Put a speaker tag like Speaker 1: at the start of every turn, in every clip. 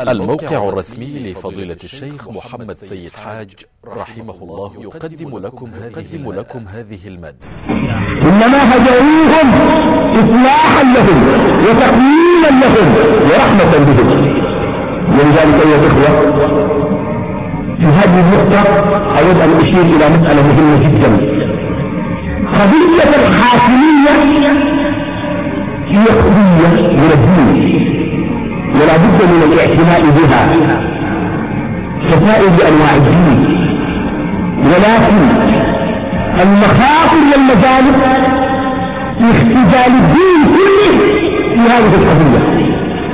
Speaker 1: الموقع الرسمي لفضيلة الشيخ محمد سيد حاج رحمه الله يقدم لكم هذه, لكم هذه المادة.
Speaker 2: إنما هدعوهم إصلاحا لهم وتقويما لهم ورحمة بهم. ولذلك أيها الإخوة في هذه النقطة أود أن أشير إلى مسألة مهمة جدا. قضية الحاكمية هي قضية من الدين. ولا بد من الاعتناء بها. كسائر بانواع الدين. ولكن المخاطر والمجالس في اختزال الدين كله في هذه القضية.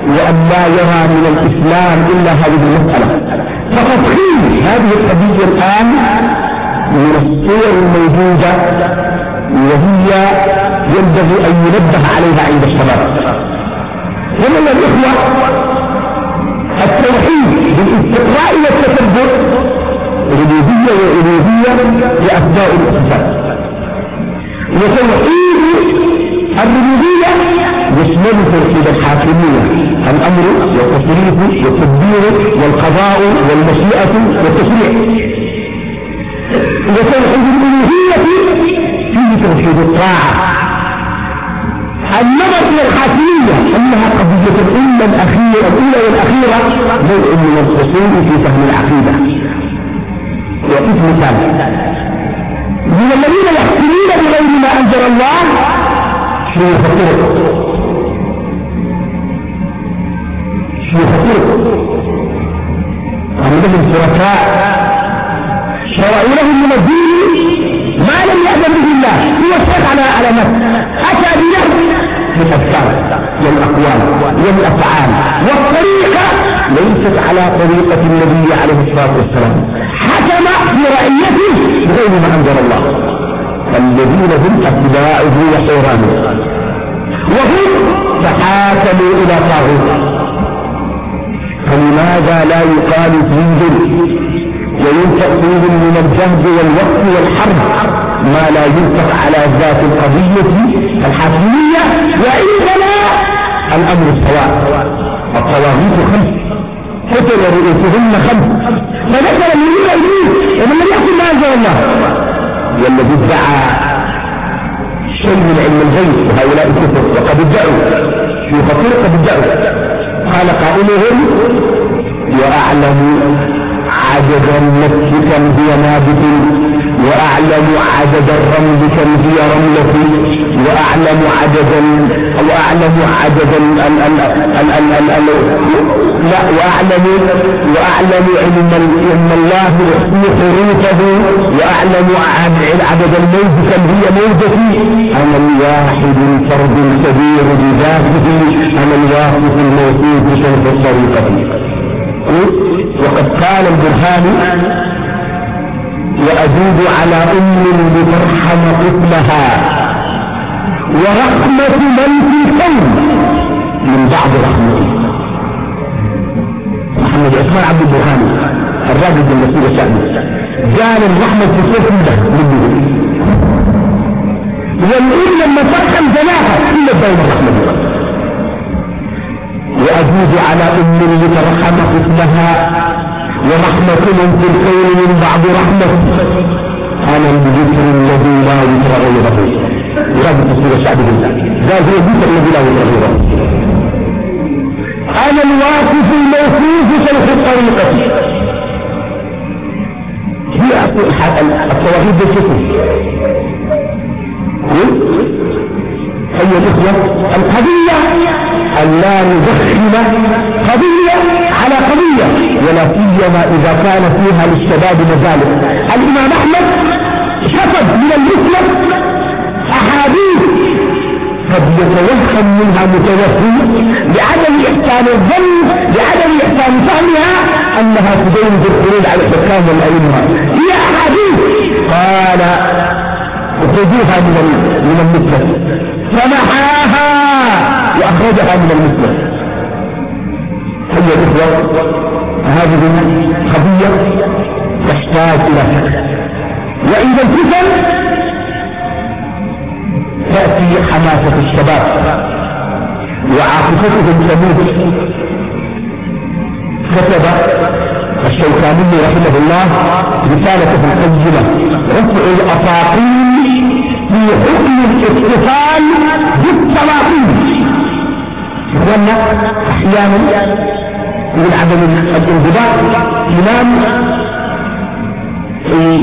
Speaker 2: وأن لا يرى من الإسلام إلا هذه المسألة. فتدخيل هذه القضية الآن من الصور الموجودة وهي ينبغي أن ينبه عليها عند الشباب. ومن الإخوة التوحيد بالاستقراء والتكبر ربوبية وألوهية لأسماء الأسباب وتوحيد الربوبية يشمل توحيد الحاكمية الأمر والتصريف والتدبير والقضاء والمشيئة والتشريع. وتوحيد الألوهية فيه توحيد الطاعة. النظر إلى الحاكمية أنها قضية الأمة الأخيرة الأولى والأخيرة نوع من الخصوم في فهم العقيدة. وقف مثال. من الذين يحكمون بغير ما أنزل الله شيوخ الطرق. شيوخ الطرق. عندهم شركاء. شرعوا لهم من الدين ما لم يأذن به الله. هو الشيخ على علامات أتى بنهج في الأفكار والأقوال والأفعال والطريقة ليست على طريقة النبي عليه الصلاة والسلام. حكم في رعيته بغير ما أنزل الله. الذين هم أتباعه وحيرانه. وهم تحاكموا إلى طاغوت. فلماذا لا يقال فيهم؟ وينفق فيهم من الجهد والوقت والحرب. ما لا ينفق على ذات القضية الحاكمية وعندنا الأمر السواء الطواغيت خمس. قتل رؤوسهن خمس. فذكر من يرى الدين ومن لم يحكم ما الله. والذي ادعى شيء من علم الغيب وهؤلاء الكفر وقد ادعوا. في خطير قد ادعوا. قال قائلهم وأعلم عدد النفس كم هي نابت وأعلم عدد الرمل كم هي رملة واعلم عدد واعلم عدد لا وأعلم وأعلم علم علم الله حروفه وأعلم عدد الموت كم هي موتتي أنا الواحد الفرد الكبير بذاته أنا الواحد الموصوف شرف الطريقة. وقد قال البرهاني وأجود على أم لترحم طفلها. ورحمة من في الكون من بعد رحمته محمد عثمان عبد البرهاني الراجل بن مسؤول الشعبي قال الرحمة في الكون ده والأم لما ترحم جناحها إلا دائما رحمة. وأجوز على أم لترحم طفلها. ورحمة في الكون من بعد رحمة. أنا الذكر الذي لا يترى غيره هذا تصوير الشعب بالله قال هو الذكر الذي لا يترى غيره أنا الواقف الموصوف شيخ الطريقة هي التوحيد بالشكل. أيها الإخوة القضية أن لا ندخل قضية على قضية ولا سيما إذا كان فيها للشباب مجالس الإمام أحمد شفد من المسلم أحاديث قد يتوهم منها متوهم لعدم إحسان الظن لعدم إحسان فهمها أنها تبين بالخروج على الحكام والأئمة. هي أحاديث قال اخرجوها من من المسلم. فمحاها وأخرجها من المسلم ايها الاخوه هذه قضيه تحتاج إلى فكر وإذا الفتن تأتي حماسة الشباب وعاطفتهم تموت كتب الشوكاني رحمه الله رسالة القيمة رفع الأساطير في حكم الاتصال بالتواطير إخواننا أحيانا من عدم الانضباط إمام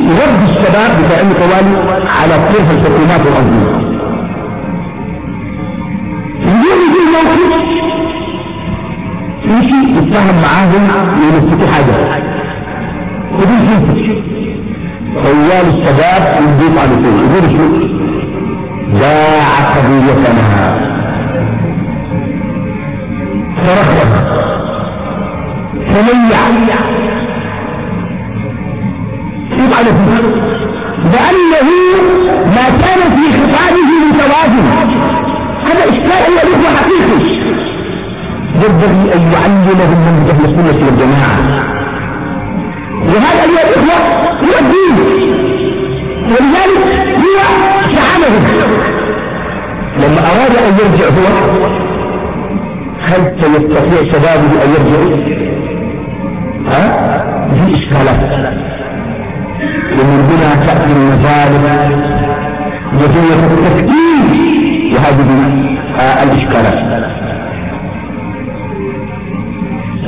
Speaker 2: يربي الشباب بفعل طوالي على طرف الحكومات والأنظمة اليوم يجي الموقف يمشي يتفاهم معاهم وينفتوا حاجة. ودول شيء طوال الشباب يضيف على طول. يقول شو؟ باع قضيتنا. فرخص تميع يضع له لأنه ما كان في خطابه متوازن. هذا إشكال يليق حقيقي. ينبغي أن يعلمهم من أهل السنة والجماعة. وهذا أيها الإخوة هو الدين. ولذلك هو شعبهم لما أراد أن يرجع هو هل سيستطيع شبابه أن يرجعوا؟ ها؟ في إشكالات ومن هنا تأتي المظالم وهي التفكير وهذه آه الإشكالات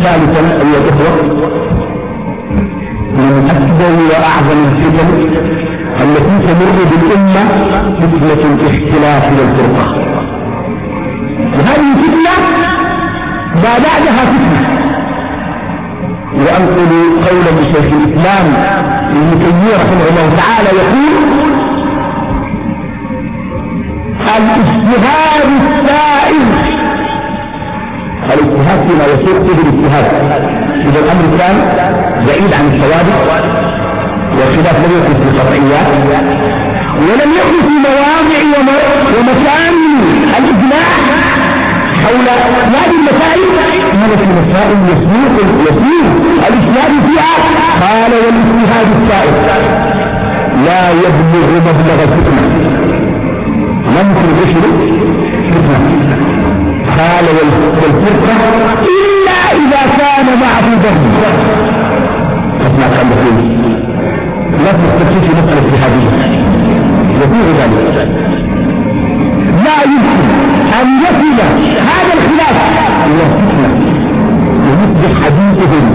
Speaker 2: ثالثا أيها الإخوة من أكبر وأعظم الفتن التي تمر بالأمة فتنة الاختلاف والفرقة وهذه فتنة ما بعدها فتنة. وأنقل قولا لشيخ الإسلام ابن تيمية رحمه الله تعالى يقول الإجتهاد السائر الاجتهاد فيما يسوق به الاجتهاد. إذا الأمر كان بعيد عن الثوابت والخلاف لم يكن في القطعيات ولم يكن في مواضع ومكان الإجماع حول هذه المسائل. كانت المسائل يسوق يسير الاجتهاد فيها. قال والاجتهاد السائر لا يبلغ مبلغ الفتنة. ممكن الرشد فتنه قال والفرقة إلا إذا كان معه ذنب كان يقول لا تستفيد في مسألة اجتهادية يقول ذلك. لا يمكن أن يصل هذا الخلاف. إلى فتنة ويصبح حديثهم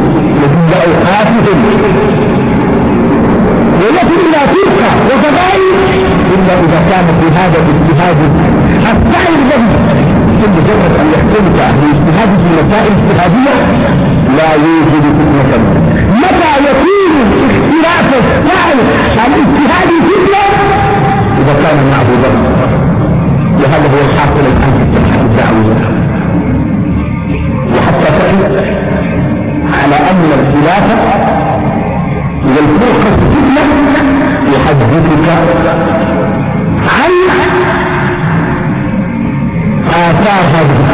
Speaker 2: وجل أوقاتهم. ويصل إلى فرقة وكذلك إلا إذا كان في هذا الاجتهاد السائر له مجرد أن يحكمك باجتهاد في مسائل اجتهادية لا يوجد فتنة. متى يكون اختلاف السائل الاجتهاد فتنه إذا كان معبودا وهذا هو الحاصل الان في الدعوة. وحتى تقف على أن الخلاف والفرقه فتنة يحدثك عن آثار هذه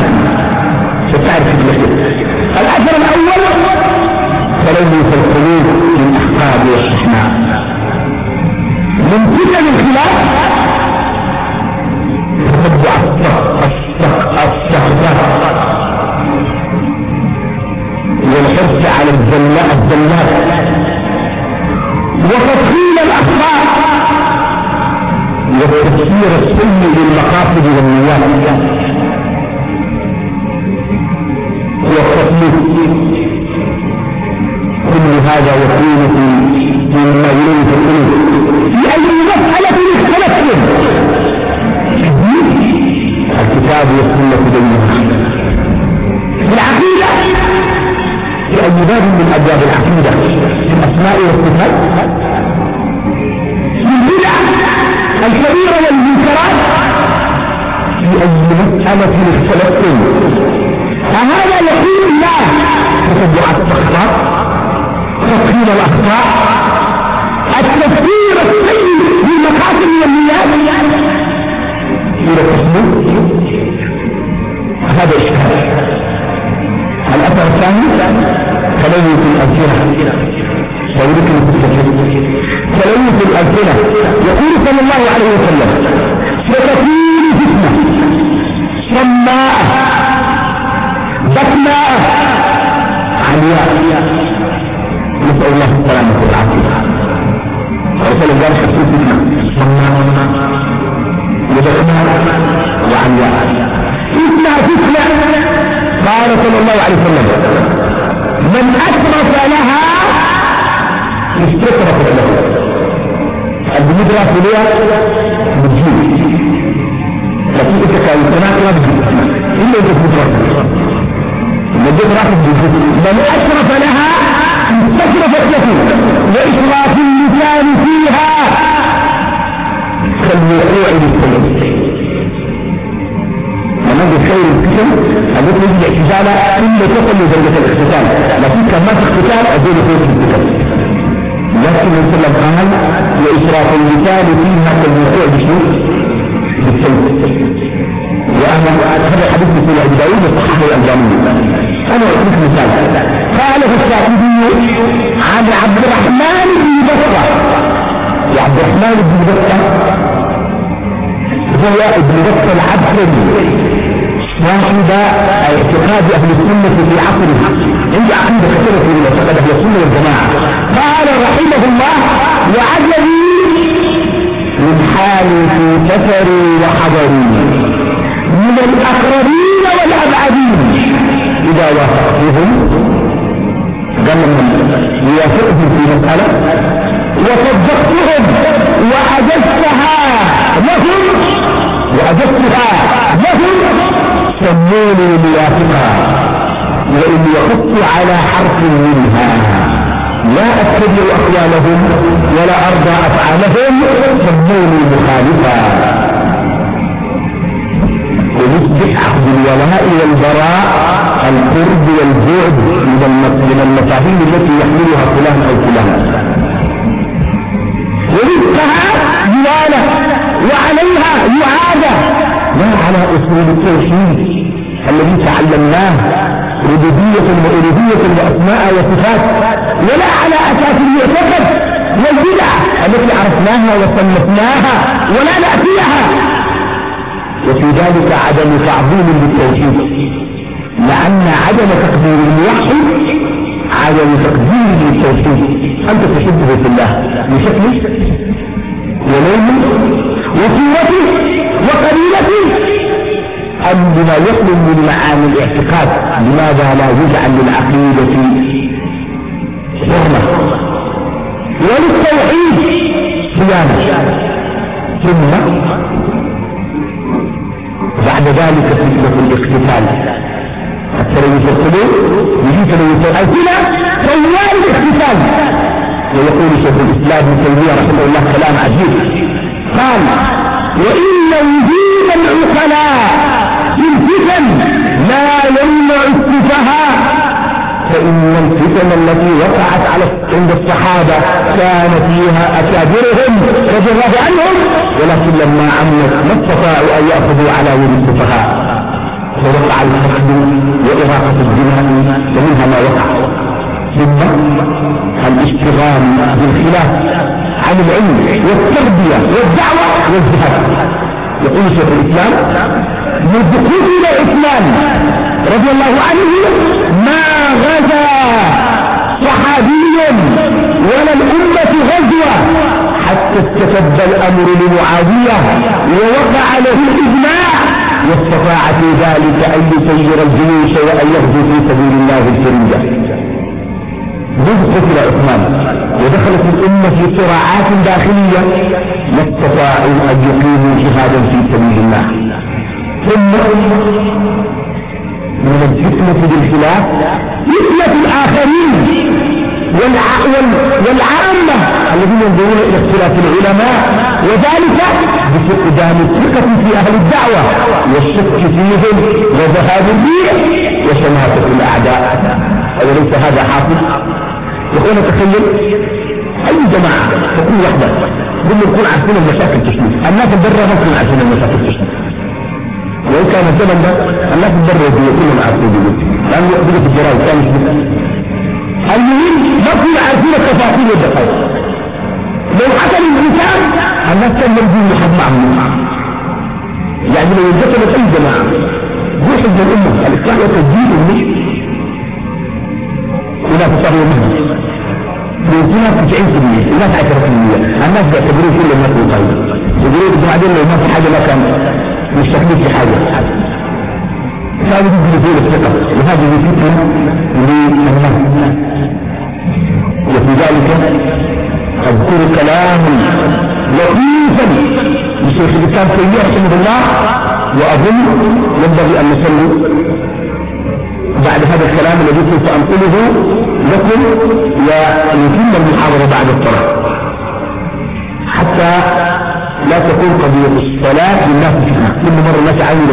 Speaker 2: استشرفت له البنية لها بتجيب لكن انت كان ما بتجيب إلا انت بتجيب المدينة راحت بل أشرف لها استشرفت له. وإشراف اللسان فيها. كالوقوع بالسلم ومن خير الكتب التي يجب الاعتزال إلا تصل لدرجة الاغتسال لكن كما في اغتسال أدول خير الكتب لكن وسلم قال وإشراف اللسان فيها كالوقوع بالسلم وأنا هذا الحديث في أبي داود وصححه الألباني. أنا اعطيك مثال. قاله الشافعي عن عبد الرحمن بن بكر. وعبد الرحمن بن بكر. هو ابن بكر العبد. صاحب اعتقاد أهل السنة في عصره عندي عقيدة كثيرة في اعتقاد أهل السنة والجماعة. قال رحمه الله وعجبي من حالي في سفري وحضري. من الأقربين والأبعدين. إذا وافقتهم قال يوافقهم في مسألة. وصدقتهم وأجزتها لهم وأجزتها لهم سموني موافقا وإن يحط على حرف منها. لا أتبع أقوالهم ولا أرضى أفعالهم سموني مخالفا. ويصبح عقد الولاء والبراء القرب والبعد من المفاهيم التي يحملها فلان أو فلان. ورزقها جواله وعليها يعادة لا على أصول التوحيد الذي تعلمناه ربوبية وألوهية وأسماء وصفات ولا على أساس المعتقد والبدع التي عرفناها وصنفناها ولا نأتيها. وفي ذلك عدم تعظيم للتوحيد لأن عدم تقدير الموحد عدم تقدير للتوحيد. أنت تحبه في الله بشكله ولونه وصورته وقبيلته أم بما يخلو من معاني الاعتقاد لماذا لا يجعل للعقيدة حرمة؟ وللتوحيد صيانة. ثم بعد ذلك فتنة الاقتتال. التلوث القلوب يجي تلوث الألسنة طوال الاقتتال. ويقول شيخ الإسلام ابن تيمية رحمه الله كلام عجيب. قال وإن وجود العقلاء في الفتن لا يمنع السفهاء فإن الفتن التي وقعت على عند الصحابة كان فيها أكابرهم رضي الله عنهم ولكن لما عمت ما استطاعوا أن يأخذوا على يد السفهاء فوقع الحقد وإراقة الدماء ومنها ما وقع. ثم الاشتغال بالخلاف. عن العلم والتربية والدعوة والجهاد. يقول شيخ الإسلام من دخول إلى عثمان رضي الله عنه ما غزا صحابي ولا الأمة غزوة حتى استتب الأمر لمعاوية ووقع له الإجماع واستطاع في ذلك أن يسير الجيوش وأن يغزو في سبيل الله الكريمة جزء قتل عثمان. ودخلت الأمة في صراعات داخلية ما استطاعوا أن يقيموا جهادا في سبيل الله. ثم من الفتنة بالخلاف فتنة الآخرين والعامة الذين ينظرون إلى اختلاف العلماء وذلك بفقدان الثقة في أهل الدعوة والشك فيهم وذهاب البيع وشماتة الأعداء. أوليس هذا حاصل؟ يقول تخيل أي جماعة تكون وحدة هم يكون عارفين المشاكل تشمل. الناس البرة ما يكون عارفين المشاكل تشمل. وإن كان الزمن ده الناس البرة يكونوا عارفين لأنه يقبلوا في الجرائد كان مش المهم ما كنا عارفين التفاصيل والدقائق. لو حصل الإنسان الناس كان مرجو لحد معهم. يعني لو انتقلت أي جماعة روح من الأمة الاصلاح والتجديد والنشر هناك صار مهدي بيوتنا 90% الناس 10% الناس بيعتبروه كل الناس طيب يقولوا بعدين لو ما في حاجة ما كان مش تكليف في حاجة. هذه تجي في الثقه وهذه فتنه للناس وفي ذلك أذكر كلاما لطيفا. لشيخ الإسلام تيمية رحمه الله. وأظن ينبغي أن نصلي بعد هذا الكلام الذي كنت أنقله لكم ونتم المحاضرة بعد الصلاة. حتى لا تكون قضيه الصلاة للناس كل مرة الناس عين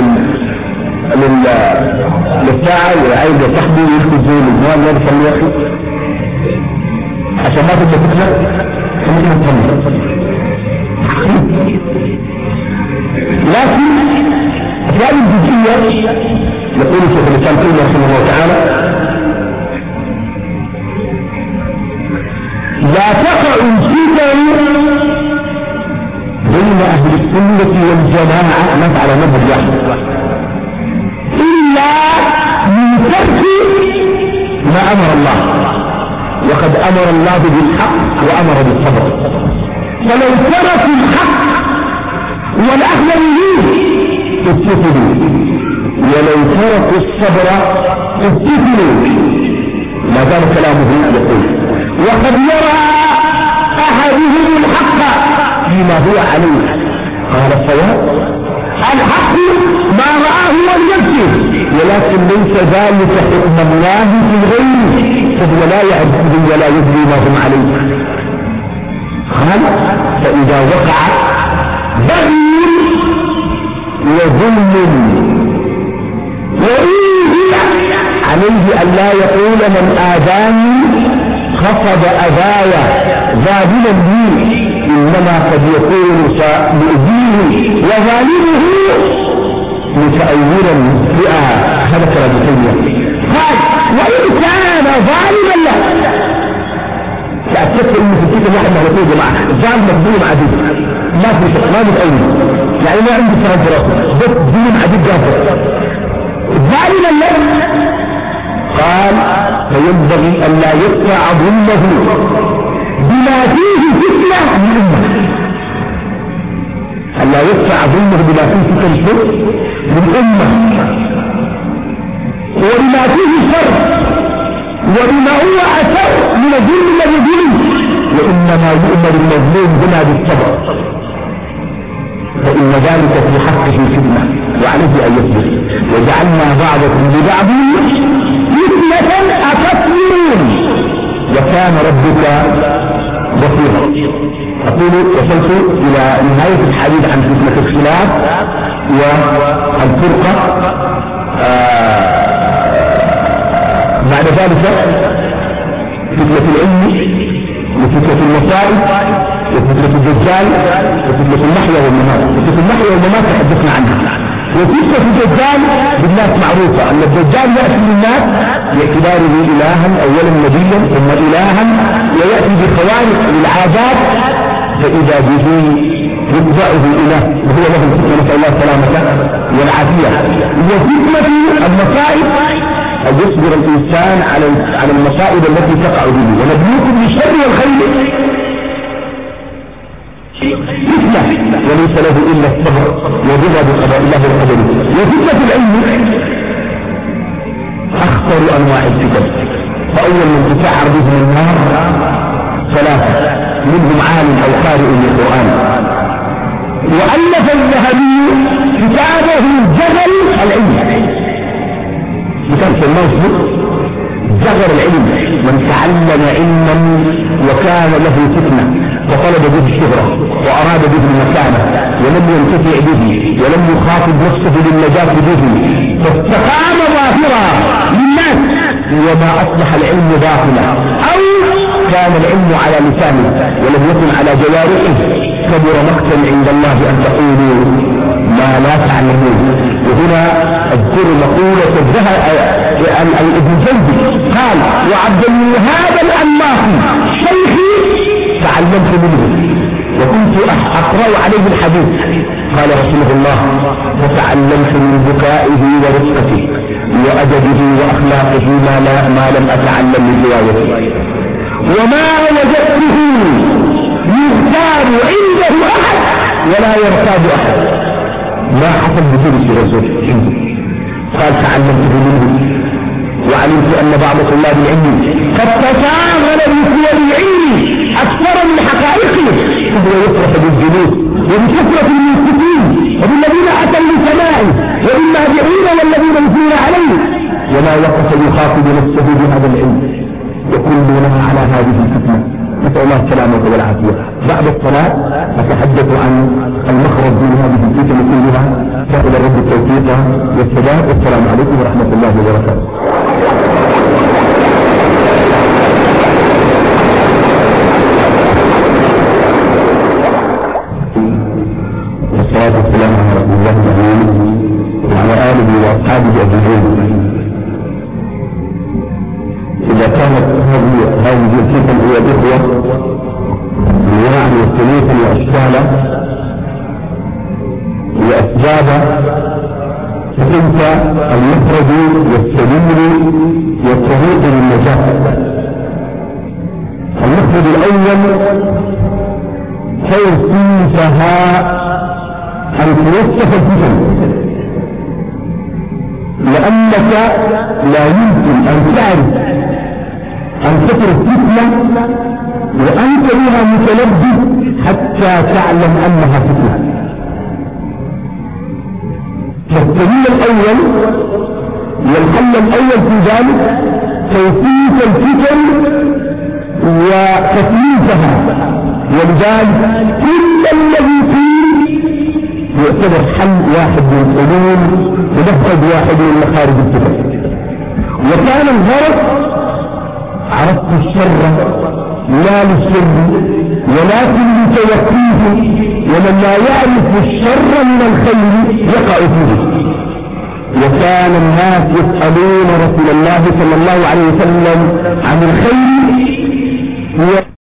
Speaker 2: للساعة وعايز صاحبه ويكتب زي الجوال ما بيصلي يا أخي عشان ما تبدا فتنه خلينا نصلي لكن هذه الجزئية يقول شيخ الإسلام تيمية رحمه الله تعالى لا تقع الفتن بين أهل السنة والجماعة نفع على مذهب واحد إلا من ترك ما أمر الله وقد أمر الله بالحق وأمر بالصبر. فلو تركوا الحق والأخذ به اتفقوا ولو تركوا الصبر اتفقوا ما زال كلامه يقول. وقد يرى أحدهم الحق فيما هو عليه. قال الصواب الحق ما رآه ولنفسه ولكن ليس ذلك حكم الله في الغيب. فهو لا يعبد ولا يدري ما هم عليه. قال فإذا وقع بغي وظلم عليه أن لا يقول من آذاني خفض أذايا ذابلا لي إنما قد يكون مؤذيه وظالمه متأولا هذا كلام تيمية قال وإن كان ظالما له. تأكدت إن في كتاب واحد مهلكين جماعة. ظالم مظلوم عديد ما في ما متأول يعني ما عندي سنة دراسة بس ظلم عديد جافر. فينبغي أن لا يقطع ظلمه بما فيه فتنة للأمة ألا يدفع ظلمه بما فيه فتنة للأمة وبما فيه شر. وبما هو أثر من الظلم الذي ظلم وإنما يؤمر المظلوم هنا بالصبر. فإن ذلك في حقه فتنة وعليه أن يصبر. وجعلنا بعضكم لبعض. فتنة أتصبرون وكان ربك بصيرا. أقول وصلت إلى نهاية الحديث عن فتنة الخلاف والفرقة. آه بعد ذلك فتنة العلم وفتنة المصائب وفتنة الدجال وفتنة المحيا والممات. فتنة المحيا والممات تحدثنا عنها. وفتنة الدجال بالناس معروفة أن الدجال يأتي للناس باعتباره إلها أولا نبيا ثم إلها ويأتي بخوارق للعادات فإذا به يتبعه إله وهو له نسأل الله السلامة والعافية. وفتنة المصائب أن يصبر الإنسان على على المصائب التي تقع به ونبلوكم بالشر والخير. وليس له إلا الصبر والرضا بقضاء الله وقدره وفتنة العلم أخطر أنواع الفتن فأول من تسعر بهم النار ثلاثة منهم عالم أو قارئ للقرآن. وألف الذهبي كتابه جبل العلم. كتاب سماه جبر العلم. من تعلم علما وكان له فتنة. وطلب به الشهرة وأراد به المكانة ولم ينتفع به ولم يخاطب نفسه للنجاة به. فاستقام ظاهرا للناس وما أصلح العلم باطلا أو كان العلم على لسانه ولم يكن على جوارحه. كبر مقتا عند الله أن تقولوا ما لا تعلمون. وهنا اذكر مقولة ابن جوزي قال وعبد الوهاب الأنماطي شيخي تعلمت منه. وكنت أقرأ عليه الحديث. قال رسول الله فتعلمت من بكائه ورفقته وأدبه وأخلاقه ما, لا ما لم أتعلم من روايته. وما وجدته يغتاب عنده أحد ولا يرتاب أحد. ما حصل بجلس رجل قال تعلمته منه وعلمت أن بعض طلاب العلم قد تشاغل بصور العلم فهو يصرف بالجلوس وبكثرة المنسكين وبالذين أتوا من سمائه وبالمهجعين والذين يثنون عليه. وما وقف يخاطب نفسه بهذا العلم. وكلنا على هذه الفتنة نسأل الله السلامة والعافية. بعد الصلاة أتحدث عن المخرج من هذه الفتن كلها. سأل الرب التوفيق والسلام. والسلام عليكم ورحمة الله وبركاته. آله وأصحابه أجمعين. إذا كانت هذه هذه الفتن هي الإخوة لا يمكن أن تعرف أن تترك فتنة وأنت بها متلبس حتى تعلم أنها فتنة. فالسبيل الأول والحل الأول في ذلك كيفية الفتن وتكليفها ولذلك كل الذي فيه يعتبر حل واحد من الحلول ومخرج واحد من مخارج الفتن. وكان الغرض عرفت الشر لا للشر ولكن لتوقيه ومن لا يعرف الشر من الخير يقع فيه. وكان الناس يسألون رسول الله صلى الله عليه وسلم عن الخير.